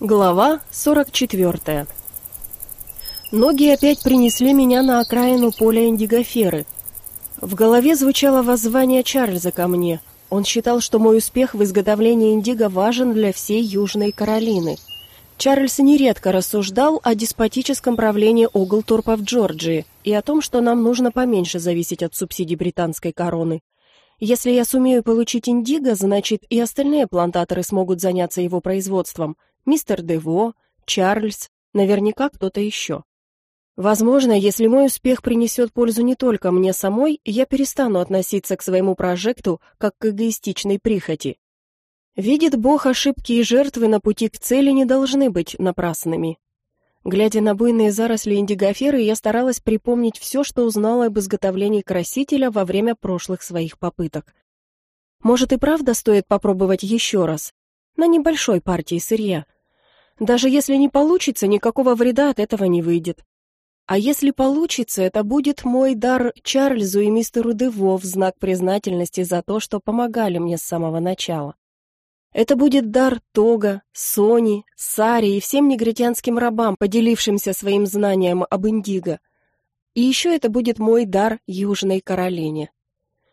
Глава 44. Ноги опять принесли меня на окраину поля индигоферы. В голове звучало воззвание Чарльза ко мне. Он считал, что мой успех в изготовлении индиго важен для всей Южной Каролины. Чарльз нередко рассуждал о деспотическом правлении Оглторпа в Джорджии и о том, что нам нужно поменьше зависеть от субсидий британской короны. Если я сумею получить индиго, значит и остальные плантаторы смогут заняться его производством – мистер Дево, Чарльз, наверняка кто-то еще. Возможно, если мой успех принесет пользу не только мне самой, я перестану относиться к своему прожекту как к эгоистичной прихоти. Видит Бог, ошибки и жертвы на пути к цели не должны быть напрасными. Глядя на буйные заросли индигоферы, я старалась припомнить все, что узнала об изготовлении красителя во время прошлых своих попыток. Может и правда стоит попробовать еще раз, на небольшой партии сырья – даже если не получится, никакого вреда от этого не выйдет. А если получится, это будет мой дар Чарльзу и мистеру Дево в знак признательности за то, что помогали мне с самого начала. Это будет дар Тога, Сони, Сари и всем негритянским рабам, поделившимся своим знанием об Индиго. И еще это будет мой дар Южной Каролине.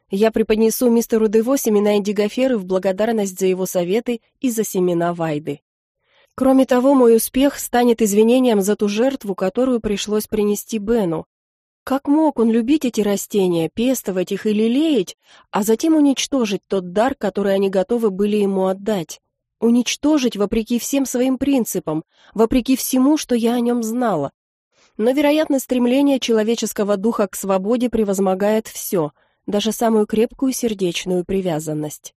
Я преподнесу мистеру Дево семена индигоферы в благодарность за его советы и за семена Вайды. Кроме того, мой успех станет извинением за ту жертву, которую пришлось принести Бену. Как мог он любить эти растения, пестовать их и лелеять, а затем уничтожить тот дар, который они готовы были ему отдать? Уничтожить вопреки всем своим принципам, вопреки всему, что я о нем знала. Но, вероятно, стремление человеческого духа к свободе превозмогает все, даже самую крепкую сердечную привязанность.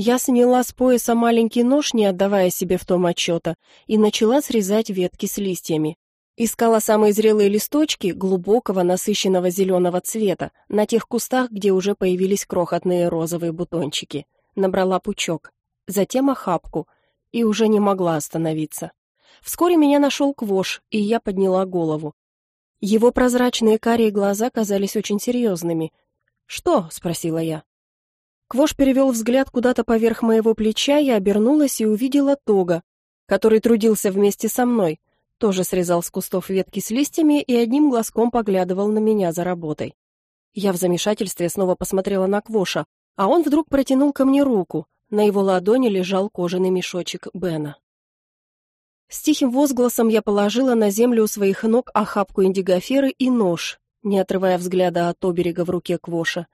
Я сняла с пояса маленький нож, не отдавая себе в том отчета, и начала срезать ветки с листьями. Искала самые зрелые листочки глубокого насыщенного зеленого цвета на тех кустах, где уже появились крохотные розовые бутончики. Набрала пучок, затем охапку, и уже не могла остановиться. Вскоре меня нашел Квош, и я подняла голову. Его прозрачные карие глаза казались очень серьезными. «Что?» — спросила я. Квош перевел взгляд куда-то поверх моего плеча, я обернулась и увидела Тога, который трудился вместе со мной, тоже срезал с кустов ветки с листьями и одним глазком поглядывал на меня за работой. Я в замешательстве снова посмотрела на Квоша, а он вдруг протянул ко мне руку. На его ладони лежал кожаный мешочек Бена. С тихим возгласом я положила на землю у своих ног охапку индигоферы и нож, не отрывая взгляда от оберега в руке Квоша.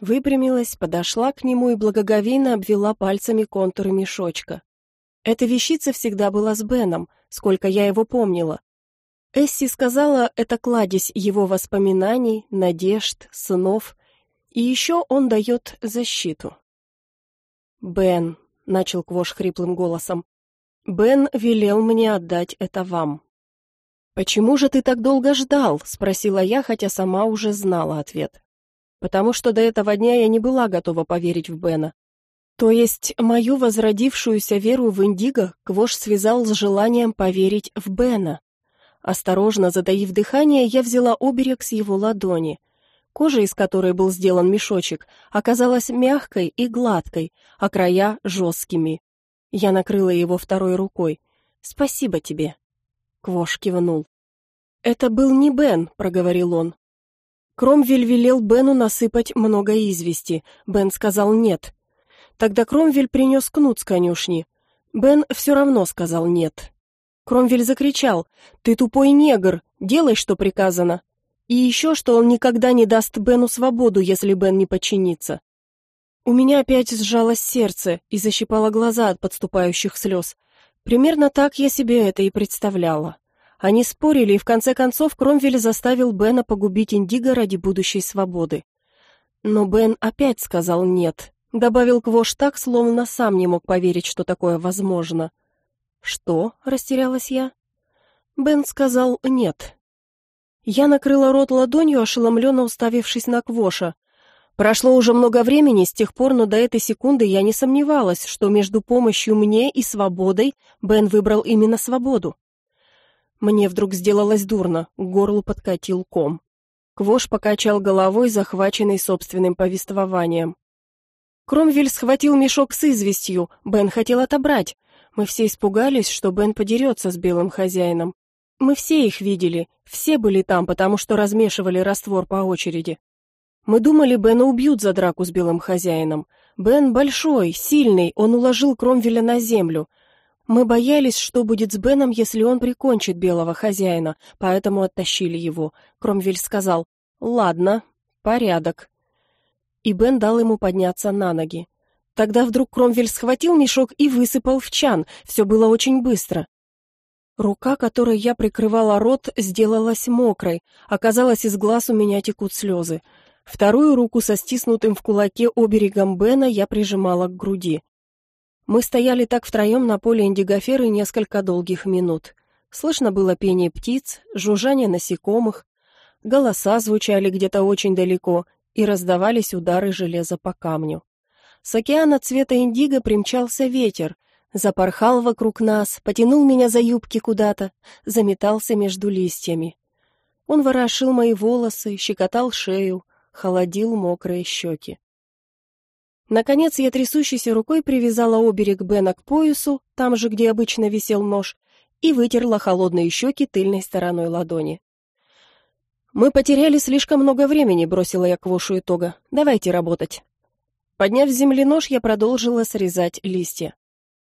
Выпрямилась, подошла к нему и благоговейно обвела пальцами контуры мешочка. Эта вещица всегда была с Беном, сколько я его помнила. Эсси сказала, это кладезь его воспоминаний, надежд, сынов, и еще он дает защиту. «Бен», — начал Квош хриплым голосом, — «Бен велел мне отдать это вам». «Почему же ты так долго ждал?» — спросила я, хотя сама уже знала ответ потому что до этого дня я не была готова поверить в Бена. То есть мою возродившуюся веру в Индиго Квош связал с желанием поверить в Бена. Осторожно затаив дыхание, я взяла оберег с его ладони. Кожа, из которой был сделан мешочек, оказалась мягкой и гладкой, а края жесткими. Я накрыла его второй рукой. «Спасибо тебе». Квош кивнул. «Это был не Бен», — проговорил он. Кромвель велел Бену насыпать много извести. Бен сказал нет. Тогда Кромвель принес кнут с конюшни. Бен все равно сказал нет. Кромвель закричал «Ты тупой негр, делай, что приказано». И еще, что он никогда не даст Бену свободу, если Бен не подчинится. У меня опять сжалось сердце и защипало глаза от подступающих слез. Примерно так я себе это и представляла. Они спорили, и в конце концов Кромвель заставил Бена погубить Индиго ради будущей свободы. Но Бен опять сказал «нет», добавил Квош так, словно сам не мог поверить, что такое возможно. «Что?» — растерялась я. Бен сказал «нет». Я накрыла рот ладонью, ошеломленно уставившись на Квоша. Прошло уже много времени с тех пор, но до этой секунды я не сомневалась, что между помощью мне и свободой Бен выбрал именно свободу. Мне вдруг сделалось дурно, к горлу подкатил ком. Квош покачал головой, захваченный собственным повествованием. Кромвель схватил мешок с известью, Бен хотел отобрать. Мы все испугались, что Бен подерется с белым хозяином. Мы все их видели, все были там, потому что размешивали раствор по очереди. Мы думали, Бена убьют за драку с белым хозяином. Бен большой, сильный, он уложил Кромвеля на землю. Мы боялись, что будет с Беном, если он прикончит белого хозяина, поэтому оттащили его. Кромвель сказал «Ладно, порядок». И Бен дал ему подняться на ноги. Тогда вдруг Кромвель схватил мешок и высыпал в чан. Все было очень быстро. Рука, которой я прикрывала рот, сделалась мокрой. Оказалось, из глаз у меня текут слезы. Вторую руку со стиснутым в кулаке оберегом Бена я прижимала к груди. Мы стояли так втроем на поле индигоферы несколько долгих минут. Слышно было пение птиц, жужжание насекомых, голоса звучали где-то очень далеко, и раздавались удары железа по камню. С океана цвета индиго примчался ветер, запорхал вокруг нас, потянул меня за юбки куда-то, заметался между листьями. Он ворошил мои волосы, щекотал шею, холодил мокрые щеки. Наконец я трясущейся рукой привязала оберег Бена к поясу, там же, где обычно висел нож, и вытерла холодные щеки тыльной стороной ладони. «Мы потеряли слишком много времени», — бросила я к Вошу итога. «Давайте работать». Подняв с земли нож, я продолжила срезать листья.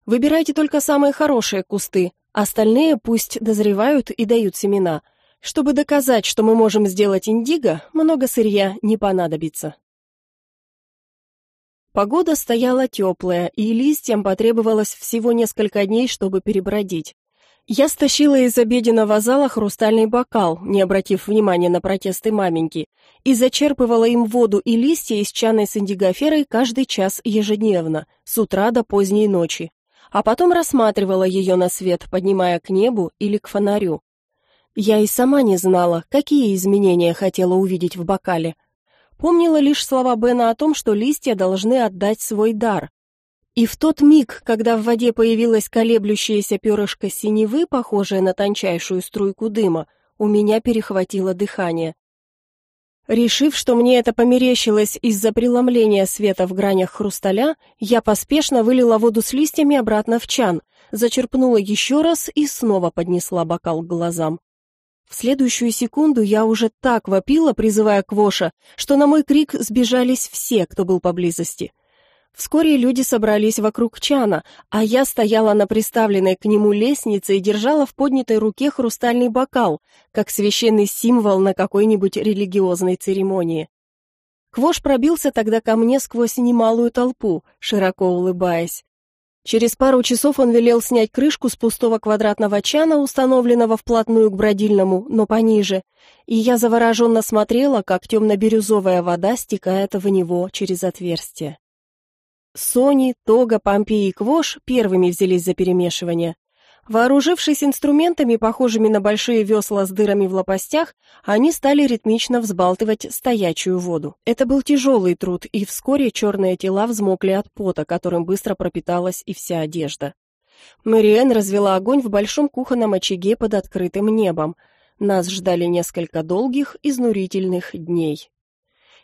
Выбирайте только самые хорошие кусты, остальные пусть дозревают и дают семена. Чтобы доказать, что мы можем сделать индиго, много сырья не понадобится. Погода стояла теплая, и листьям потребовалось всего несколько дней, чтобы перебродить. Я стащила из обеденного зала хрустальный бокал, не обратив внимания на протесты маменьки, и зачерпывала им воду и листья из чаны с индигоферой каждый час ежедневно, с утра до поздней ночи, а потом рассматривала ее на свет, поднимая к небу или к фонарю. Я и сама не знала, какие изменения хотела увидеть в бокале. Помнила лишь слова Бена о том, что листья должны отдать свой дар, и в тот миг, когда в воде появилось колеблющееся перышко синевы, похожее на тончайшую струйку дыма, у меня перехватило дыхание. Решив, что мне это померещилось из-за преломления света в гранях хрусталя, я поспешно вылила воду с листьями обратно в чан, зачерпнула еще раз и снова поднесла бокал к глазам. В следующую секунду я уже так вопила, призывая Квоша, что на мой крик сбежались все, кто был поблизости — Вскоре люди собрались вокруг чана, а я стояла на приставленной к нему лестнице и держала в поднятой руке хрустальный бокал, как священный символ на какой-нибудь религиозной церемонии. Квош пробился тогда ко мне сквозь немалую толпу, широко улыбаясь. Через пару часов он велел снять крышку с пустого квадратного чана, установленного вплотную к бродильному, но пониже, и я завороженно смотрела, как темно-бирюзовая вода стекает в него через отверстие. Сони, Тога, Помпей и Квош первыми взялись за перемешивание. Вооружившись инструментами, похожими на большие весла с дырами в лопастях, они стали ритмично взбалтывать стоячую воду. Это был тяжелый труд, и вскоре черные тела взмокли от пота, которым быстро пропиталась и вся одежда. Мэриэн развела огонь в большом кухонном очаге под открытым небом. Нас ждали несколько долгих, изнурительных дней.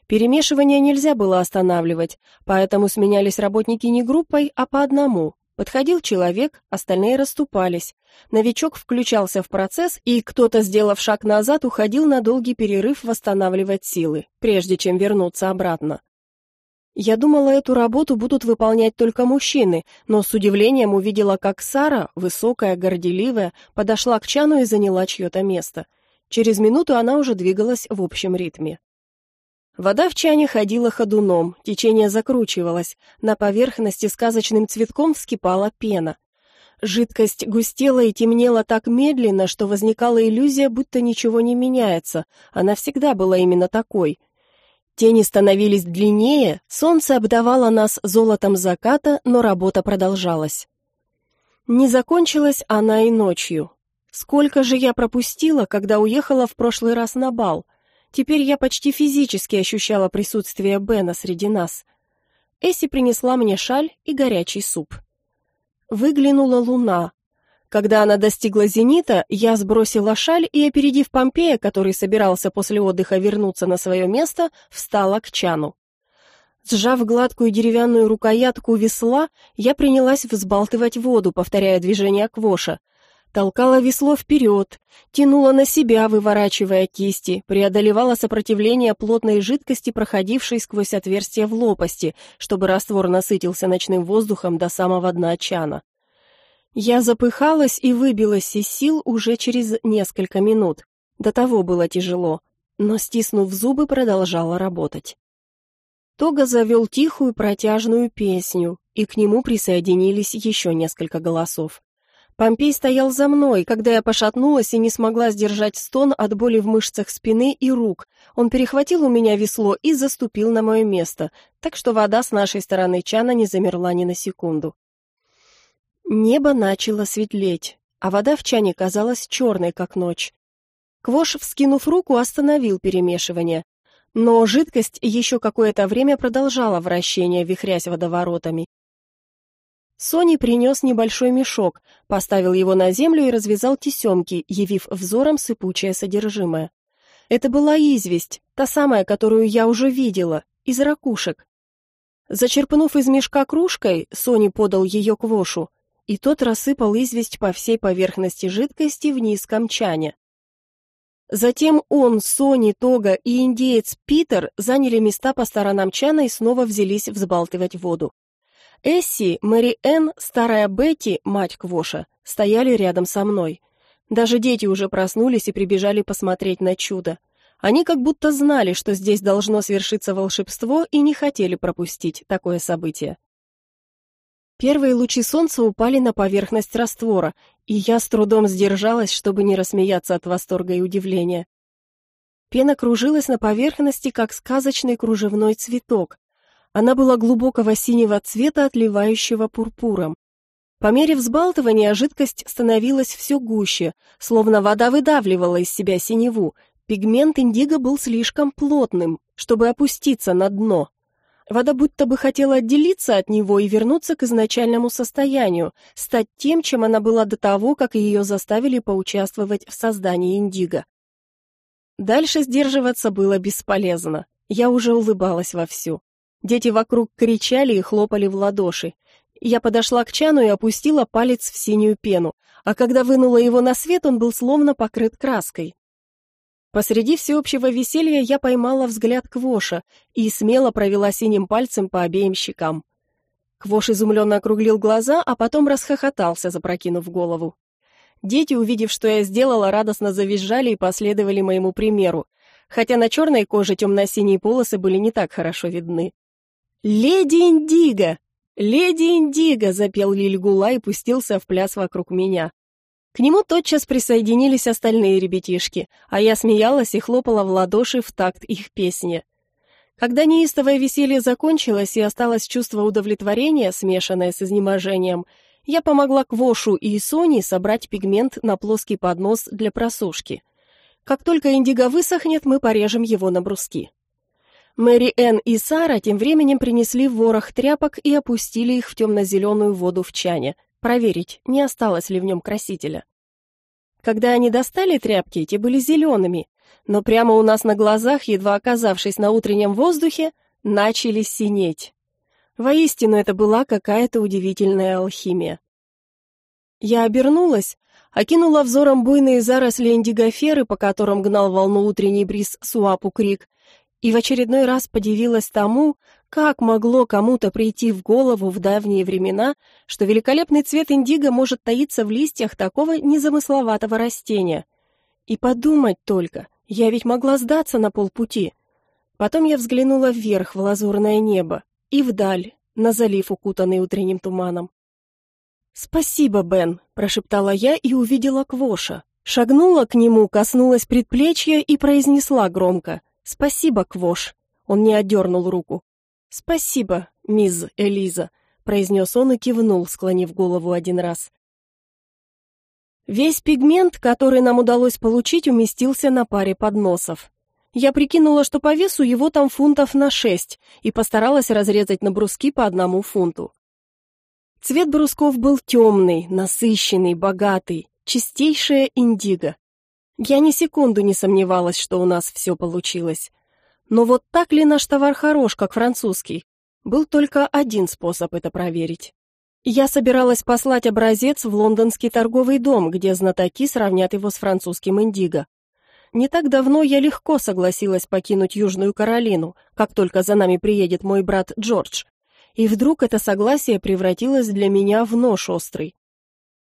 Перемешивание нельзя было останавливать, поэтому сменялись работники не группой, а по одному. Подходил человек, остальные расступались. Новичок включался в процесс, и кто-то, сделав шаг назад, уходил на долгий перерыв восстанавливать силы, прежде чем вернуться обратно. Я думала, эту работу будут выполнять только мужчины, но с удивлением увидела, как Сара, высокая, горделивая, подошла к чану и заняла чье-то место. Через минуту она уже двигалась в общем ритме. Вода в чане ходила ходуном, течение закручивалось, на поверхности сказочным цветком вскипала пена. Жидкость густела и темнела так медленно, что возникала иллюзия, будто ничего не меняется. Она всегда была именно такой. Тени становились длиннее, солнце обдавало нас золотом заката, но работа продолжалась. Не закончилась она и ночью. Сколько же я пропустила, когда уехала в прошлый раз на бал — Теперь я почти физически ощущала присутствие Бена среди нас. Эсси принесла мне шаль и горячий суп. Выглянула луна. Когда она достигла зенита, я сбросила шаль и, опередив Помпея, который собирался после отдыха вернуться на свое место, встала к чану. Сжав гладкую деревянную рукоятку весла, я принялась взбалтывать воду, повторяя движение квоша. Толкала весло вперед, тянула на себя, выворачивая кисти, преодолевала сопротивление плотной жидкости, проходившей сквозь отверстие в лопасти, чтобы раствор насытился ночным воздухом до самого дна чана. Я запыхалась и выбилась из сил уже через несколько минут. До того было тяжело, но, стиснув зубы, продолжала работать. Тога завел тихую протяжную песню, и к нему присоединились еще несколько голосов. Помпей стоял за мной, когда я пошатнулась и не смогла сдержать стон от боли в мышцах спины и рук. Он перехватил у меня весло и заступил на мое место, так что вода с нашей стороны чана не замерла ни на секунду. Небо начало светлеть, а вода в чане казалась черной, как ночь. Квош, вскинув руку, остановил перемешивание. Но жидкость еще какое-то время продолжала вращение, вихрясь водоворотами. Сони принес небольшой мешок, поставил его на землю и развязал тесемки, явив взором сыпучее содержимое. Это была известь, та самая, которую я уже видела, из ракушек. Зачерпнув из мешка кружкой, Сони подал ее к Вошу, и тот рассыпал известь по всей поверхности жидкости в низком чане. Затем он, Сони, Тога и индеец Питер заняли места по сторонам чана и снова взялись взбалтывать воду. Эсси, Мэри Энн, старая Бетти, мать Квоша, стояли рядом со мной. Даже дети уже проснулись и прибежали посмотреть на чудо. Они как будто знали, что здесь должно свершиться волшебство и не хотели пропустить такое событие. Первые лучи солнца упали на поверхность раствора, и я с трудом сдержалась, чтобы не рассмеяться от восторга и удивления. Пена кружилась на поверхности, как сказочный кружевной цветок. Она была глубокого синего цвета, отливающего пурпуром. По мере взбалтывания жидкость становилась все гуще, словно вода выдавливала из себя синеву. Пигмент индиго был слишком плотным, чтобы опуститься на дно. Вода будто бы хотела отделиться от него и вернуться к изначальному состоянию, стать тем, чем она была до того, как ее заставили поучаствовать в создании индиго. Дальше сдерживаться было бесполезно. Я уже улыбалась вовсю. Дети вокруг кричали и хлопали в ладоши. Я подошла к чану и опустила палец в синюю пену, а когда вынула его на свет, он был словно покрыт краской. Посреди всеобщего веселья я поймала взгляд Квоша и смело провела синим пальцем по обеим щекам. Квош изумленно округлил глаза, а потом расхохотался, запрокинув голову. Дети, увидев, что я сделала, радостно завизжали и последовали моему примеру, хотя на черной коже темно-синие полосы были не так хорошо видны. «Леди Индиго! Леди Индиго!» — запел Лильгула и пустился в пляс вокруг меня. К нему тотчас присоединились остальные ребятишки, а я смеялась и хлопала в ладоши в такт их песни. Когда неистовое веселье закончилось и осталось чувство удовлетворения, смешанное с изнеможением, я помогла Квошу и Соне собрать пигмент на плоский поднос для просушки. Как только индиго высохнет, мы порежем его на бруски. Мэри Энн и Сара тем временем принесли ворох тряпок и опустили их в темно-зеленую воду в чане – проверить, не осталось ли в нем красителя. Когда они достали тряпки, те были зелеными, но прямо у нас на глазах, едва оказавшись на утреннем воздухе, начали синеть. Воистину, это была какая-то удивительная алхимия. Я обернулась, окинула взором буйные заросли индигоферы, по которым гнал волну утренний бриз Суапу-Крик, и в очередной раз подивилась тому, как могло кому-то прийти в голову в давние времена, что великолепный цвет индиго может таиться в листьях такого незамысловатого растения? И подумать только, я ведь могла сдаться на полпути. Потом я взглянула вверх в лазурное небо и вдаль, на залив, укутанный утренним туманом. «Спасибо, Бен», — прошептала я и увидела Квоша. Шагнула к нему, коснулась предплечья и произнесла громко «Спасибо, Квош». Он не отдернул руку. «Спасибо, мисс Элиза», — произнес он и кивнул, склонив голову один раз. Весь пигмент, который нам удалось получить, уместился на паре подносов. Я прикинула, что по весу его там фунтов на шесть, и постаралась разрезать на бруски по одному фунту. Цвет брусков был темный, насыщенный, богатый, чистейшая индиго. Я ни секунду не сомневалась, что у нас все получилось. Но вот так ли наш товар хорош, как французский? Был только один способ это проверить. Я собиралась послать образец в лондонский торговый дом, где знатоки сравнят его с французским индиго. Не так давно я легко согласилась покинуть Южную Каролину, как только за нами приедет мой брат Джордж. И вдруг это согласие превратилось для меня в нож острый.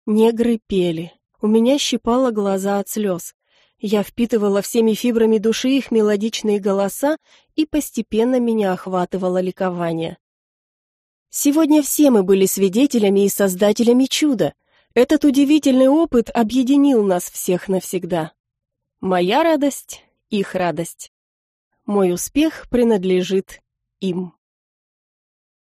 Негры пели. У меня щипало глаза от слез. Я впитывала всеми фибрами души их мелодичные голоса, и постепенно меня охватывало ликование. Сегодня все мы были свидетелями и создателями чуда. Этот удивительный опыт объединил нас всех навсегда. Моя радость — их радость. Мой успех принадлежит им.